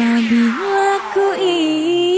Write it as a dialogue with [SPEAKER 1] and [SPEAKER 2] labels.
[SPEAKER 1] Apabila ku ingin